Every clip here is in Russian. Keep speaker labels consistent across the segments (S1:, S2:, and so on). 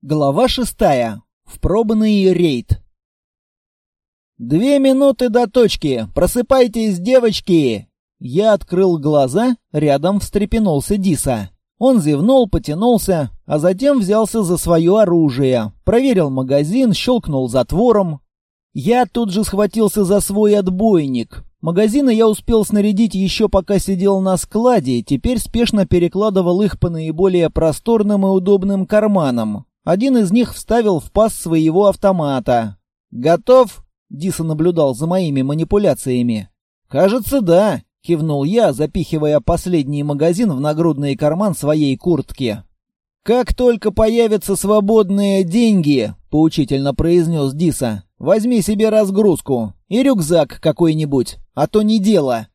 S1: Глава шестая. Впробанный рейд. «Две минуты до точки! Просыпайтесь, девочки!» Я открыл глаза, рядом встрепенулся Диса. Он зевнул, потянулся, а затем взялся за свое оружие, проверил магазин, щелкнул затвором. Я тут же схватился за свой отбойник. Магазины я успел снарядить еще пока сидел на складе, теперь спешно перекладывал их по наиболее просторным и удобным карманам. Один из них вставил в паз своего автомата. «Готов?» — Диса наблюдал за моими манипуляциями. «Кажется, да», — кивнул я, запихивая последний магазин в нагрудный карман своей куртки. «Как только появятся свободные деньги», — поучительно произнес Диса, — «возьми себе разгрузку и рюкзак какой-нибудь, а то не дело».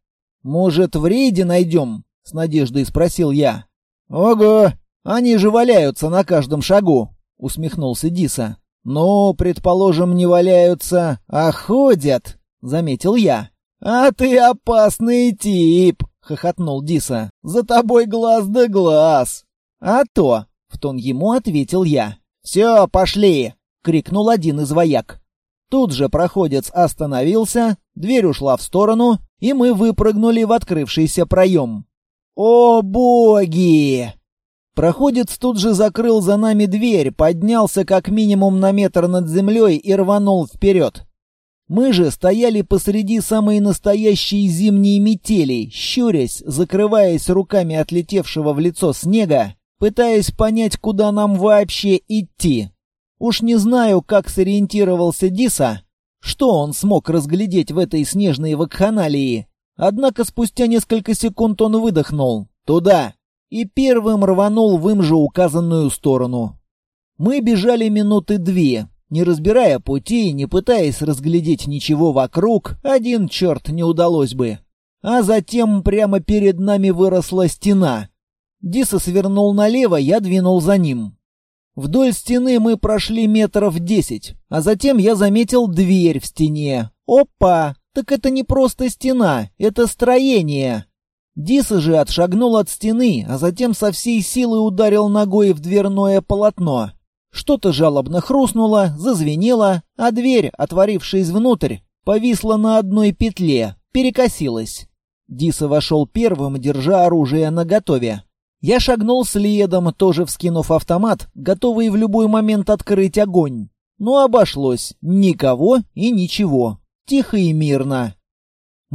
S1: «Может, в рейде найдем?» — с надеждой спросил я. «Ого, они же валяются на каждом шагу», усмехнулся Диса. «Ну, предположим, не валяются, а ходят», — заметил я. «А ты опасный тип», — хохотнул Диса. «За тобой глаз да глаз». «А то», — в тон ему ответил я. «Все, пошли!» — крикнул один из вояк. Тут же проходец остановился, дверь ушла в сторону, и мы выпрыгнули в открывшийся проем. «О боги!» Проходец тут же закрыл за нами дверь, поднялся как минимум на метр над землей и рванул вперед. Мы же стояли посреди самой настоящей зимней метели, щурясь, закрываясь руками отлетевшего в лицо снега, пытаясь понять, куда нам вообще идти. Уж не знаю, как сориентировался Диса, что он смог разглядеть в этой снежной вакханалии. Однако спустя несколько секунд он выдохнул. «Туда!» И первым рванул в им же указанную сторону. Мы бежали минуты две, не разбирая пути, не пытаясь разглядеть ничего вокруг, один черт не удалось бы. А затем прямо перед нами выросла стена. Диса свернул налево, я двинул за ним. Вдоль стены мы прошли метров десять, а затем я заметил дверь в стене. Опа! Так это не просто стена, это строение. Диса же отшагнул от стены, а затем со всей силы ударил ногой в дверное полотно. Что-то жалобно хрустнуло, зазвенело, а дверь, отворившись внутрь, повисла на одной петле, перекосилась. Диса вошел первым, держа оружие наготове. Я шагнул следом, тоже вскинув автомат, готовый в любой момент открыть огонь. Но обошлось. Никого и ничего. Тихо и мирно.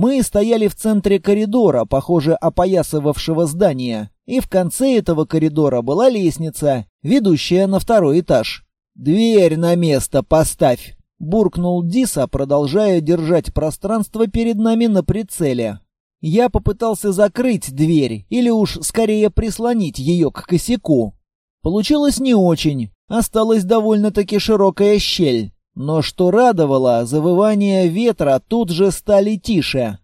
S1: Мы стояли в центре коридора, похоже, опоясывавшего здание, и в конце этого коридора была лестница, ведущая на второй этаж. «Дверь на место поставь!» — буркнул Диса, продолжая держать пространство перед нами на прицеле. Я попытался закрыть дверь, или уж скорее прислонить ее к косяку. Получилось не очень, осталась довольно-таки широкая щель. Но что радовало, завывания ветра тут же стали тише.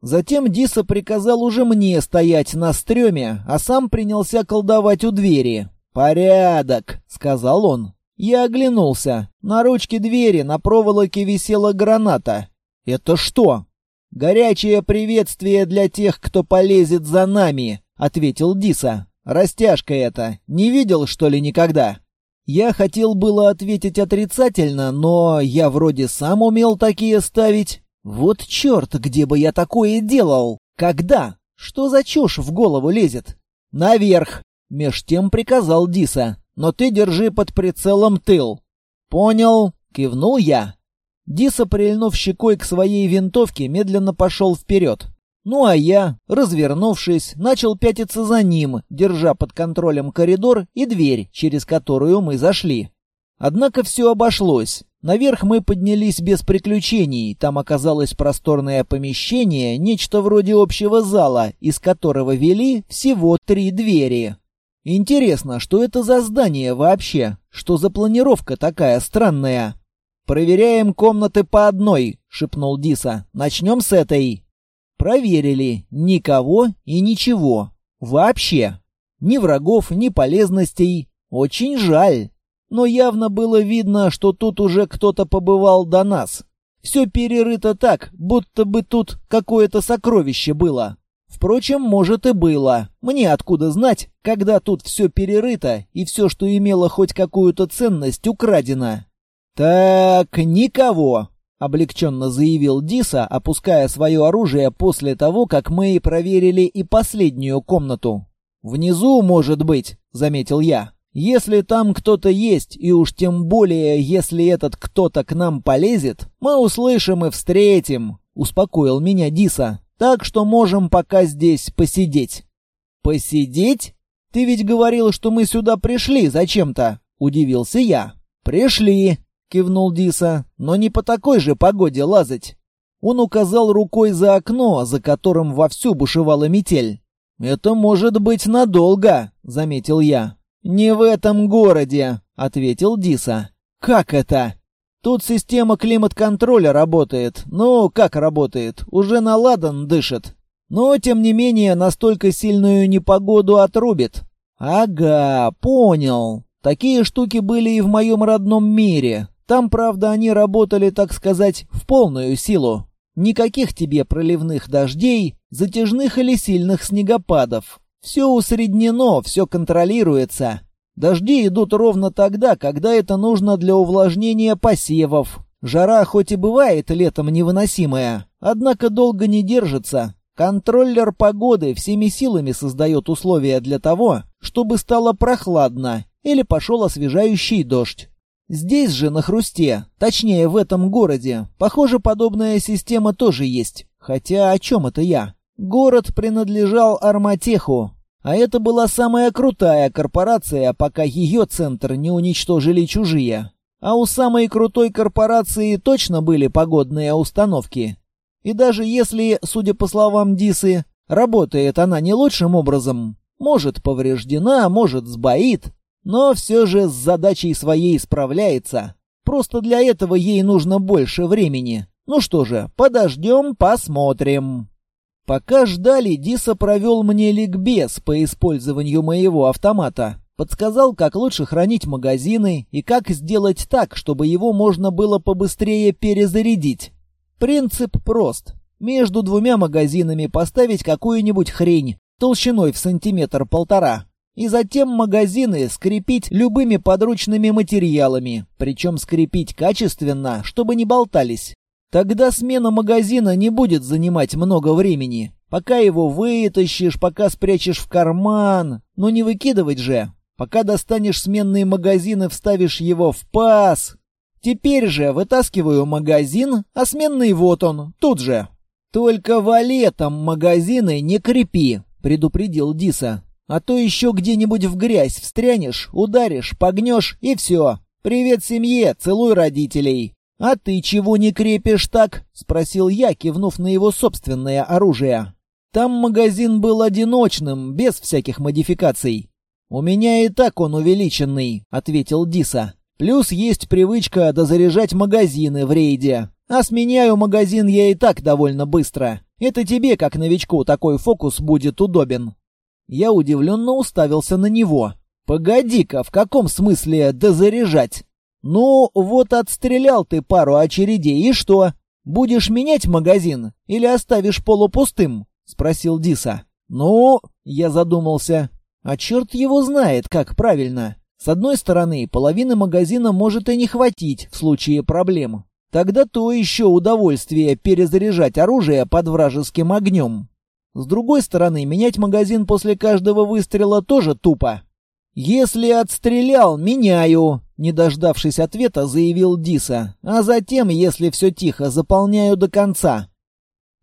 S1: Затем Диса приказал уже мне стоять на стреме, а сам принялся колдовать у двери. «Порядок», — сказал он. Я оглянулся. На ручке двери на проволоке висела граната. «Это что?» «Горячее приветствие для тех, кто полезет за нами», — ответил Диса. «Растяжка это. Не видел, что ли, никогда?» Я хотел было ответить отрицательно, но я вроде сам умел такие ставить. Вот черт, где бы я такое делал? Когда? Что за чушь в голову лезет? Наверх! Меж тем приказал Диса. Но ты держи под прицелом тыл. Понял, кивнул я. Диса, прильнув щекой к своей винтовке, медленно пошел вперед. Ну а я, развернувшись, начал пятиться за ним, держа под контролем коридор и дверь, через которую мы зашли. Однако все обошлось. Наверх мы поднялись без приключений. Там оказалось просторное помещение, нечто вроде общего зала, из которого вели всего три двери. Интересно, что это за здание вообще? Что за планировка такая странная? «Проверяем комнаты по одной», — шепнул Диса. «Начнем с этой». Проверили. Никого и ничего. Вообще. Ни врагов, ни полезностей. Очень жаль. Но явно было видно, что тут уже кто-то побывал до нас. Все перерыто так, будто бы тут какое-то сокровище было. Впрочем, может и было. Мне откуда знать, когда тут все перерыто и все, что имело хоть какую-то ценность, украдено. Так, никого, облегченно заявил Диса, опуская свое оружие после того, как мы проверили и последнюю комнату. «Внизу, может быть», — заметил я. «Если там кто-то есть, и уж тем более, если этот кто-то к нам полезет, мы услышим и встретим», — успокоил меня Диса. Так что можем пока здесь посидеть». «Посидеть? Ты ведь говорил, что мы сюда пришли зачем-то?» — удивился я. «Пришли», — кивнул Диса, — «но не по такой же погоде лазать». Он указал рукой за окно, за которым вовсю бушевала метель. «Это может быть надолго», — заметил я. «Не в этом городе», — ответил Диса. «Как это?» Тут система климат-контроля работает. Ну, как работает? Уже наладан дышит. Но, тем не менее, настолько сильную непогоду отрубит. Ага, понял. Такие штуки были и в моем родном мире. Там, правда, они работали, так сказать, в полную силу. Никаких тебе проливных дождей, затяжных или сильных снегопадов. Все усреднено, все контролируется. Дожди идут ровно тогда, когда это нужно для увлажнения посевов. Жара хоть и бывает летом невыносимая, однако долго не держится. Контроллер погоды всеми силами создает условия для того, чтобы стало прохладно или пошел освежающий дождь. Здесь же, на Хрусте, точнее в этом городе, похоже, подобная система тоже есть. Хотя о чем это я? Город принадлежал Арматеху, а это была самая крутая корпорация, пока ее центр не уничтожили чужие. А у самой крутой корпорации точно были погодные установки. И даже если, судя по словам Дисы, работает она не лучшим образом, может повреждена, может сбоит, но все же с задачей своей справляется. Просто для этого ей нужно больше времени. Ну что же, подождем, посмотрим. Пока ждали, Диса провел мне ликбез по использованию моего автомата. Подсказал, как лучше хранить магазины и как сделать так, чтобы его можно было побыстрее перезарядить. Принцип прост. Между двумя магазинами поставить какую-нибудь хрень толщиной в сантиметр-полтора. И затем магазины скрепить любыми подручными материалами, причем скрепить качественно, чтобы не болтались. Тогда смена магазина не будет занимать много времени. Пока его вытащишь, пока спрячешь в карман. Но не выкидывать же. Пока достанешь сменные магазины, вставишь его в паз. Теперь же вытаскиваю магазин, а сменный вот он, тут же. Только валетом магазины не крепи, предупредил Диса. А то еще где-нибудь в грязь встрянешь, ударишь, погнешь и все. Привет семье, целуй родителей. «А ты чего не крепишь так?» — спросил я, кивнув на его собственное оружие. «Там магазин был одиночным, без всяких модификаций». «У меня и так он увеличенный», — ответил Диса. «Плюс есть привычка дозаряжать магазины в рейде. А сменяю магазин я и так довольно быстро. Это тебе, как новичку, такой фокус будет удобен». Я удивленно уставился на него. «Погоди-ка, в каком смысле дозаряжать?» «Ну, вот отстрелял ты пару очередей, и что? Будешь менять магазин или оставишь полупустым?» — спросил Диса. «Ну...» — я задумался. «А черт его знает, как правильно. С одной стороны, половины магазина может и не хватить в случае проблем. Тогда то еще удовольствие перезаряжать оружие под вражеским огнем. С другой стороны, менять магазин после каждого выстрела тоже тупо. «Если отстрелял, меняю», — не дождавшись ответа, заявил Диса. «А затем, если все тихо, заполняю до конца».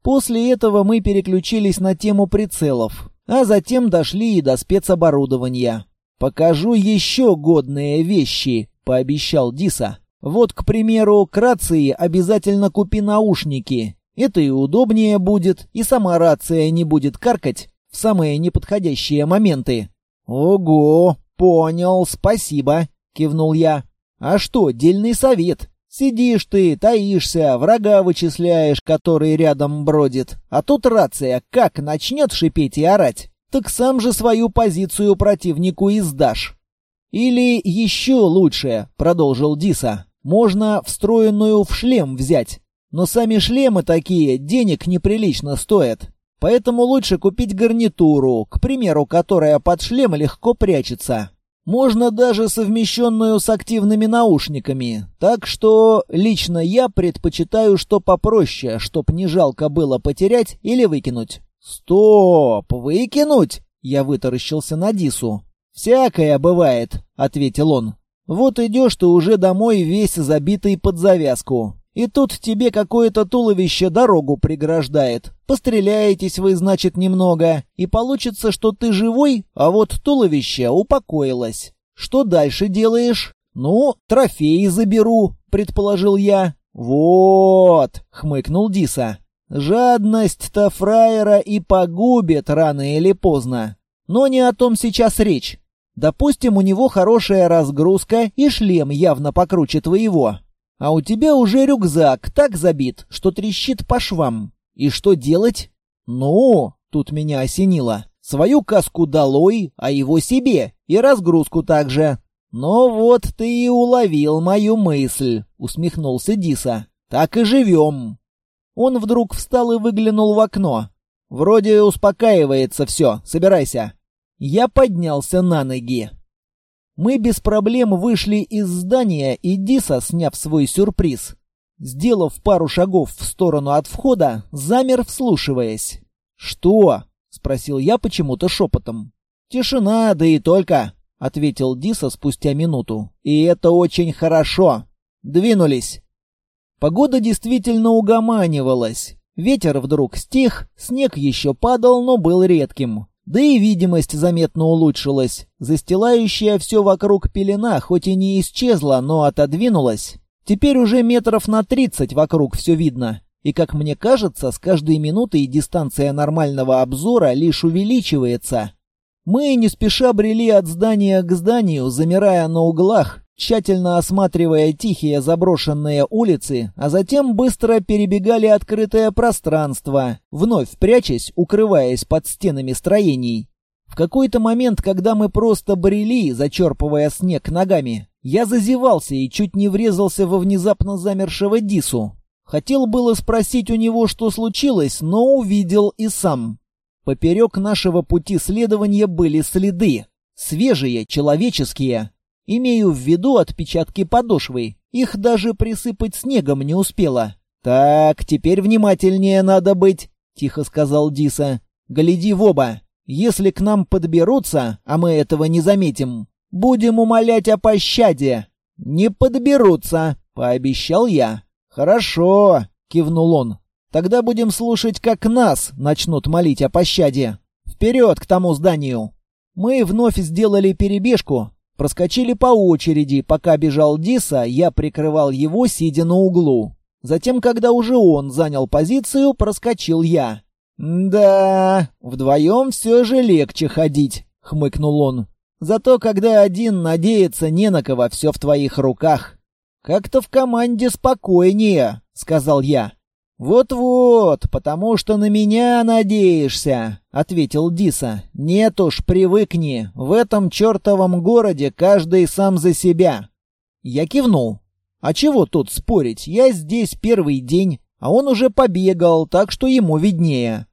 S1: После этого мы переключились на тему прицелов, а затем дошли и до спецоборудования. «Покажу еще годные вещи», — пообещал Диса. «Вот, к примеру, к рации обязательно купи наушники. Это и удобнее будет, и сама рация не будет каркать в самые неподходящие моменты». «Ого, понял, спасибо», — кивнул я. «А что, дельный совет. Сидишь ты, таишься, врага вычисляешь, который рядом бродит. А тут рация как начнет шипеть и орать, так сам же свою позицию противнику издашь». «Или еще лучше», — продолжил Диса, — «можно встроенную в шлем взять. Но сами шлемы такие денег неприлично стоят. Поэтому лучше купить гарнитуру, к примеру, которая под шлем легко прячется. Можно даже совмещенную с активными наушниками. Так что лично я предпочитаю что попроще, чтоб не жалко было потерять или выкинуть. Стоп, выкинуть? Я вытаращился на Дису. «Всякое бывает», — ответил он. «Вот идешь ты уже домой весь забитый под завязку. И тут тебе какое-то туловище дорогу преграждает. Постреляетесь вы, значит, немного, и получится, что ты живой, а вот туловище упокоилось. Что дальше делаешь? Ну, трофеи заберу, предположил я. Вот, хмыкнул Диса. Жадность-то фраера и погубит рано или поздно. Но не о том сейчас речь. Допустим, у него хорошая разгрузка и шлем явно покруче твоего. А у тебя уже рюкзак так забит, что трещит по швам. И что делать? Ну, тут меня осенило. Свою каску долой, а его себе, и разгрузку также. «Ну вот ты и уловил мою мысль», — усмехнулся Диса. «Так и живем». Он вдруг встал и выглянул в окно. «Вроде успокаивается все, собирайся». Я поднялся на ноги. Мы без проблем вышли из здания, и Диса, сняв свой сюрприз, сделав пару шагов в сторону от входа, замер, вслушиваясь. «Что?» — спросил я почему-то шепотом. «Тишина, да и только», — ответил Диса спустя минуту. «И это очень хорошо. Двинулись». Погода действительно угоманивалась. Ветер вдруг стих, снег еще падал, но был редким. Да и видимость заметно улучшилась. Застилающая все вокруг пелена хоть и не исчезла, но отодвинулась. Теперь уже метров на тридцать вокруг все видно. И, как мне кажется, с каждой минутой дистанция нормального обзора лишь увеличивается. Мы не спеша брели от здания к зданию, замирая на углах, тщательно осматривая тихие заброшенные улицы, а затем быстро перебегали открытое пространство, вновь прячась, укрываясь под стенами строений. В какой-то момент, когда мы просто брели, зачерпывая снег ногами, я зазевался и чуть не врезался во внезапно замершего Дису. Хотел было спросить у него, что случилось, но увидел и сам. Поперек нашего пути следования были следы. Свежие, человеческие, Имею в виду отпечатки подошвы. Их даже присыпать снегом не успела. «Так, теперь внимательнее надо быть», — тихо сказал Диса. «Гляди в оба. Если к нам подберутся, а мы этого не заметим, будем умолять о пощаде». «Не подберутся», — пообещал я. «Хорошо», — кивнул он. «Тогда будем слушать, как нас начнут молить о пощаде. Вперед к тому зданию». Мы вновь сделали перебежку, Проскочили по очереди, пока бежал Диса, я прикрывал его, сидя на углу. Затем, когда уже он занял позицию, проскочил я. «Да, вдвоем все же легче ходить», — хмыкнул он. «Зато когда один надеется не на кого, все в твоих руках». «Как-то в команде спокойнее», — сказал я. «Вот-вот, потому что на меня надеешься», — ответил Диса. «Нет уж, привыкни. В этом чертовом городе каждый сам за себя». Я кивнул. «А чего тут спорить? Я здесь первый день, а он уже побегал, так что ему виднее».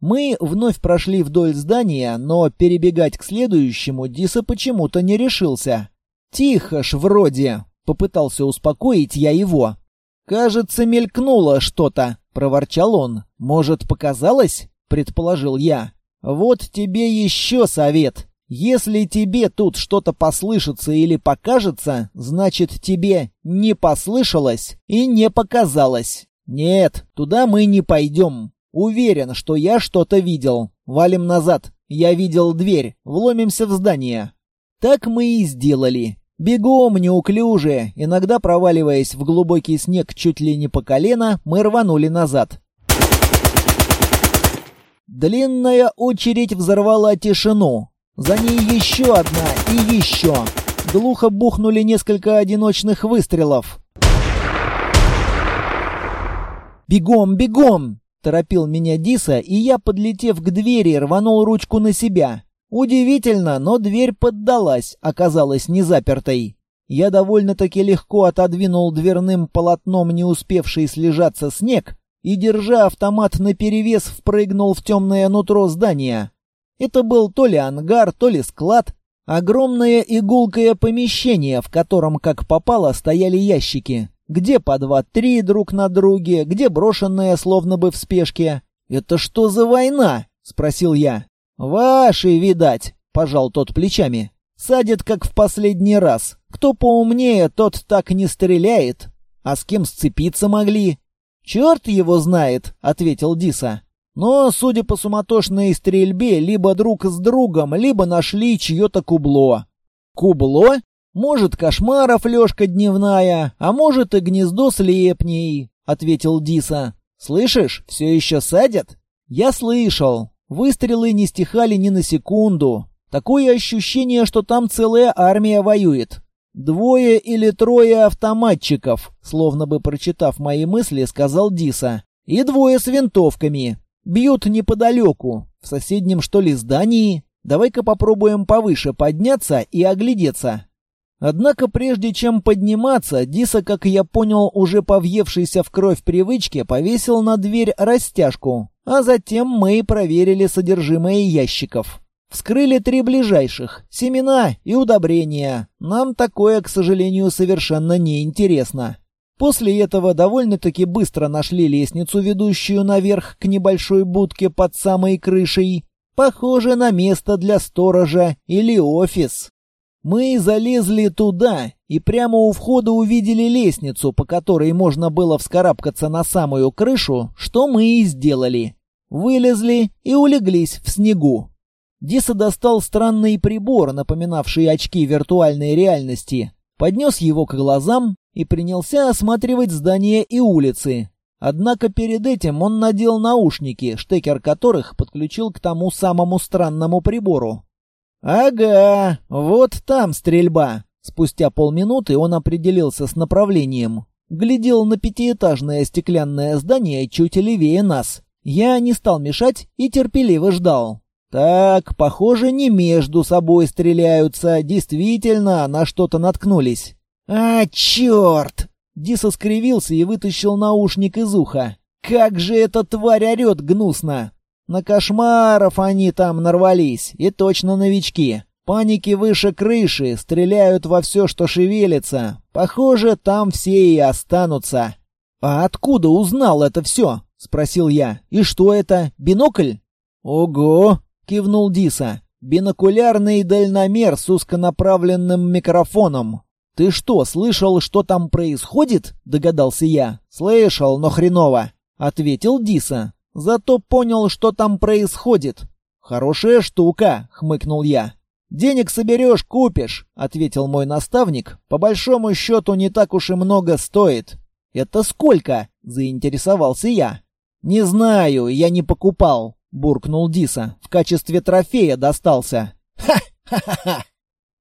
S1: Мы вновь прошли вдоль здания, но перебегать к следующему Диса почему-то не решился. «Тихо ж вроде», — попытался успокоить я его. «Кажется, мелькнуло что-то», — проворчал он. «Может, показалось?» — предположил я. «Вот тебе еще совет. Если тебе тут что-то послышится или покажется, значит, тебе не послышалось и не показалось. Нет, туда мы не пойдем. Уверен, что я что-то видел. Валим назад. Я видел дверь. Вломимся в здание». Так мы и сделали. Бегом, неуклюже, иногда проваливаясь в глубокий снег чуть ли не по колено, мы рванули назад. Длинная очередь взорвала тишину. За ней еще одна и еще. Глухо бухнули несколько одиночных выстрелов. «Бегом, бегом!» — торопил меня Диса, и я, подлетев к двери, рванул ручку на себя. Удивительно, но дверь поддалась, оказалась не запертой. Я довольно-таки легко отодвинул дверным полотном не успевший слежаться снег и, держа автомат наперевес, впрыгнул в темное нутро здания. Это был то ли ангар, то ли склад, огромное игулкое помещение, в котором, как попало, стояли ящики. Где по два-три друг на друге, где брошенные, словно бы в спешке. «Это что за война?» — спросил я. «Ваши, видать», — пожал тот плечами. «Садят, как в последний раз. Кто поумнее, тот так не стреляет. А с кем сцепиться могли?» «Черт его знает», — ответил Диса. «Но, судя по суматошной стрельбе, либо друг с другом, либо нашли чье-то кубло». «Кубло?» «Может, кошмаров лёжка дневная, а может и гнездо слепней», — ответил Диса. «Слышишь, все еще садят?» «Я слышал. Выстрелы не стихали ни на секунду. Такое ощущение, что там целая армия воюет. Двое или трое автоматчиков», словно бы прочитав мои мысли, сказал Диса. «И двое с винтовками. Бьют неподалеку. В соседнем, что ли, здании? Давай-ка попробуем повыше подняться и оглядеться». Однако прежде чем подниматься, Диса, как я понял, уже повъевшийся в кровь привычке, повесил на дверь растяжку, а затем мы проверили содержимое ящиков. Вскрыли три ближайших — семена и удобрения. Нам такое, к сожалению, совершенно не интересно. После этого довольно-таки быстро нашли лестницу, ведущую наверх к небольшой будке под самой крышей. Похоже на место для сторожа или офис. Мы залезли туда и прямо у входа увидели лестницу, по которой можно было вскарабкаться на самую крышу, что мы и сделали. Вылезли и улеглись в снегу. Диса достал странный прибор, напоминавший очки виртуальной реальности, поднес его к глазам и принялся осматривать здания и улицы. Однако перед этим он надел наушники, штекер которых подключил к тому самому странному прибору. «Ага, вот там стрельба». Спустя полминуты он определился с направлением. Глядел на пятиэтажное стеклянное здание чуть левее нас. Я не стал мешать и терпеливо ждал. Так, похоже, не между собой стреляются, действительно на что-то наткнулись. «А, черт!» Диса скривился и вытащил наушник из уха. «Как же эта тварь орет гнусно!» На кошмаров они там нарвались, и точно новички. Паники выше крыши, стреляют во все, что шевелится. Похоже, там все и останутся. «А откуда узнал это все?» — спросил я. «И что это, бинокль?» «Ого!» — кивнул Диса. «Бинокулярный дальномер с узконаправленным микрофоном. Ты что, слышал, что там происходит?» — догадался я. «Слышал, но хреново», — ответил Диса. Зато понял, что там происходит. Хорошая штука, хмыкнул я. Денег соберешь, купишь, ответил мой наставник. По большому счету не так уж и много стоит. Это сколько? заинтересовался я. Не знаю, я не покупал, буркнул Диса. В качестве трофея достался. Ха-ха-ха.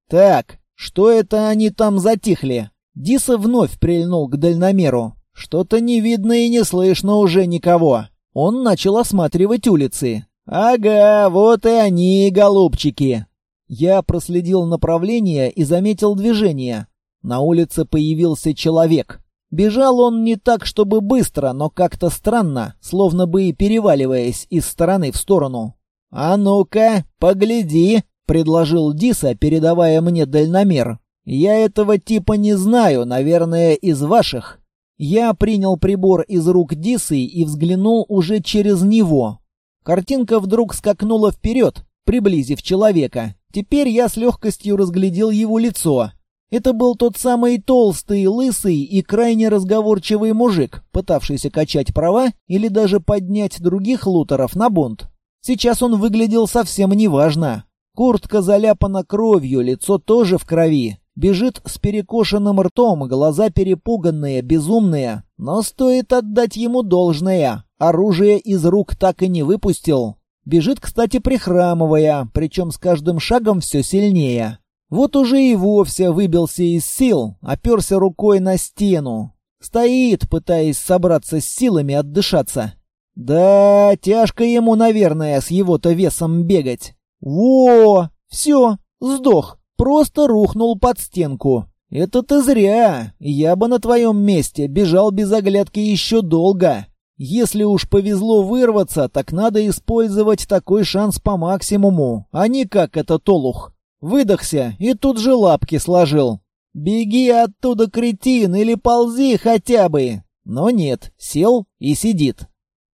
S1: Так, что это они там затихли? Диса вновь прильнул к дальномеру. Что-то не видно и не слышно уже никого. Он начал осматривать улицы. «Ага, вот и они, голубчики!» Я проследил направление и заметил движение. На улице появился человек. Бежал он не так, чтобы быстро, но как-то странно, словно бы и переваливаясь из стороны в сторону. «А ну-ка, погляди!» — предложил Диса, передавая мне дальномер. «Я этого типа не знаю, наверное, из ваших. Я принял прибор из рук Дисы и взглянул уже через него. Картинка вдруг скакнула вперед, приблизив человека. Теперь я с легкостью разглядел его лицо. Это был тот самый толстый, лысый и крайне разговорчивый мужик, пытавшийся качать права или даже поднять других лутеров на бунт. Сейчас он выглядел совсем неважно. Куртка заляпана кровью, лицо тоже в крови. Бежит с перекошенным ртом, глаза перепуганные, безумные. Но стоит отдать ему должное. Оружие из рук так и не выпустил. Бежит, кстати, прихрамывая, причем с каждым шагом все сильнее. Вот уже и вовсе выбился из сил, оперся рукой на стену. Стоит, пытаясь собраться с силами отдышаться. Да, тяжко ему, наверное, с его-то весом бегать. Во! Все, сдох. Просто рухнул под стенку. Это ты зря. Я бы на твоем месте бежал без оглядки еще долго. Если уж повезло вырваться, так надо использовать такой шанс по максимуму, а не как этот олух. Выдохся и тут же лапки сложил. «Беги оттуда, кретин, или ползи хотя бы!» Но нет, сел и сидит.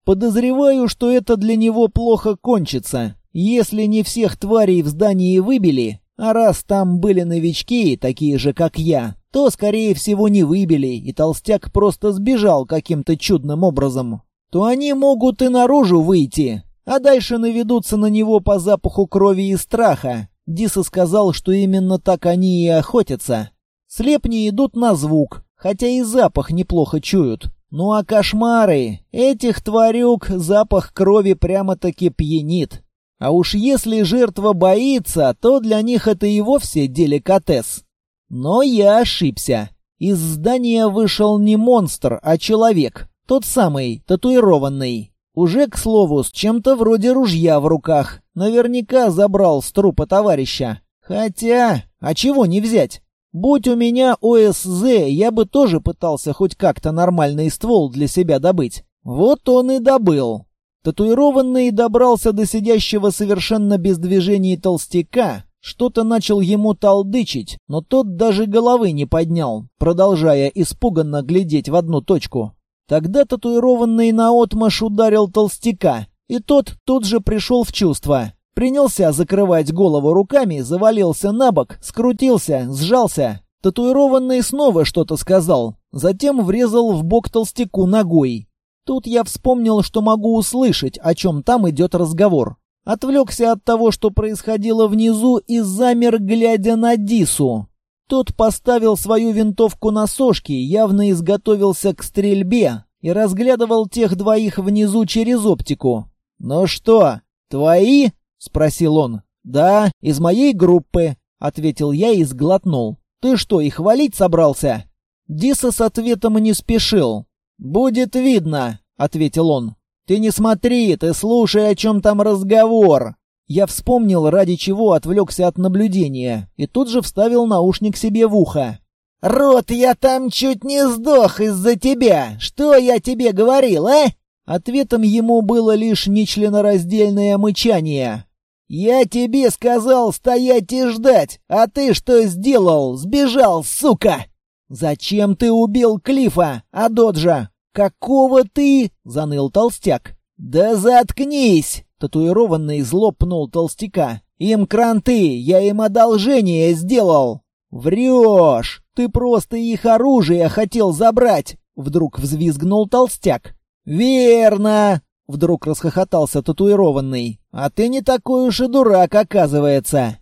S1: Подозреваю, что это для него плохо кончится. Если не всех тварей в здании выбили, а раз там были новички, такие же, как я, то, скорее всего, не выбили, и толстяк просто сбежал каким-то чудным образом, то они могут и наружу выйти, а дальше наведутся на него по запаху крови и страха. Диса сказал, что именно так они и охотятся. Слепни идут на звук, хотя и запах неплохо чуют. Ну а кошмары! Этих тварюк запах крови прямо-таки пьянит. А уж если жертва боится, то для них это и вовсе деликатес. Но я ошибся. Из здания вышел не монстр, а человек. Тот самый, татуированный. Уже, к слову, с чем-то вроде ружья в руках. Наверняка забрал с трупа товарища. Хотя, а чего не взять? Будь у меня ОСЗ, я бы тоже пытался хоть как-то нормальный ствол для себя добыть. Вот он и добыл. Татуированный добрался до сидящего совершенно без движений толстяка, что-то начал ему толдычить, но тот даже головы не поднял, продолжая испуганно глядеть в одну точку. Тогда татуированный наотмашь ударил толстяка, и тот тут же пришел в чувство. Принялся закрывать голову руками, завалился на бок, скрутился, сжался. Татуированный снова что-то сказал, затем врезал в бок толстяку ногой. Тут я вспомнил, что могу услышать, о чем там идет разговор. Отвлекся от того, что происходило внизу, и замер, глядя на Дису. Тот поставил свою винтовку на сошки, явно изготовился к стрельбе и разглядывал тех двоих внизу через оптику. «Ну что, твои?» — спросил он. «Да, из моей группы», — ответил я и сглотнул. «Ты что, их валить собрался?» Диса с ответом не спешил. «Будет видно», — ответил он. «Ты не смотри, ты слушай, о чем там разговор». Я вспомнил, ради чего отвлекся от наблюдения, и тут же вставил наушник себе в ухо. «Рот, я там чуть не сдох из-за тебя! Что я тебе говорил, а?» Ответом ему было лишь нечленораздельное мычание. «Я тебе сказал стоять и ждать, а ты что сделал? Сбежал, сука!» «Зачем ты убил Клифа, Адоджа? Какого ты?» — заныл толстяк. «Да заткнись!» — татуированный зло пнул толстяка. «Им кранты, я им одолжение сделал!» «Врешь! Ты просто их оружие хотел забрать!» — вдруг взвизгнул толстяк. «Верно!» — вдруг расхохотался татуированный. «А ты не такой уж и дурак, оказывается!»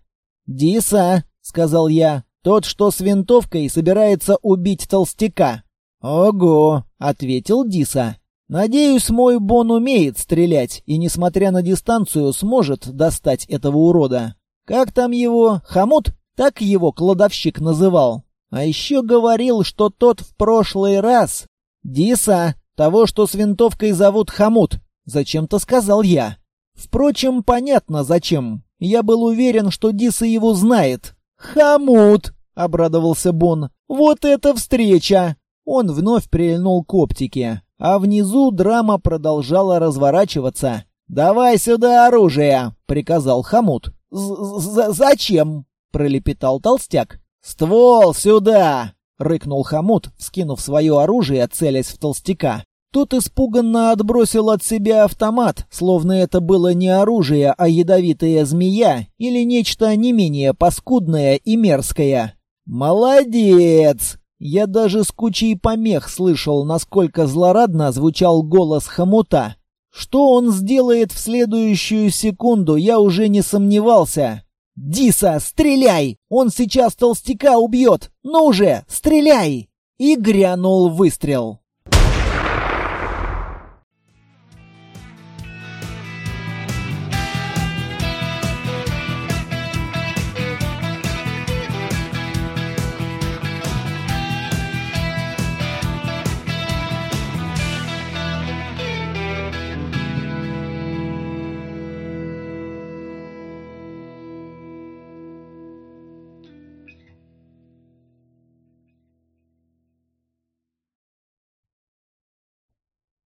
S1: «Диса!» — сказал я. Тот, что с винтовкой, собирается убить толстяка. «Ого!» — ответил Диса. «Надеюсь, мой Бон умеет стрелять и, несмотря на дистанцию, сможет достать этого урода. Как там его? Хамут? Так его кладовщик называл. А еще говорил, что тот в прошлый раз... Диса, того, что с винтовкой зовут Хамут, зачем-то сказал я. Впрочем, понятно зачем. Я был уверен, что Диса его знает. «Хамут!» обрадовался Бон. «Вот это встреча!» Он вновь прильнул к оптике, а внизу драма продолжала разворачиваться. «Давай сюда оружие!» — приказал Хамут. «Зачем?» — пролепетал толстяк. «Ствол сюда!» — рыкнул Хамут, скинув свое оружие, целясь в толстяка. Тот испуганно отбросил от себя автомат, словно это было не оружие, а ядовитая змея или нечто не менее паскудное и мерзкое. «Молодец!» Я даже с кучей помех слышал, насколько злорадно звучал голос хомута. Что он сделает в следующую секунду, я уже не сомневался. «Диса, стреляй! Он сейчас толстяка убьет! Ну же, стреляй!» И грянул выстрел.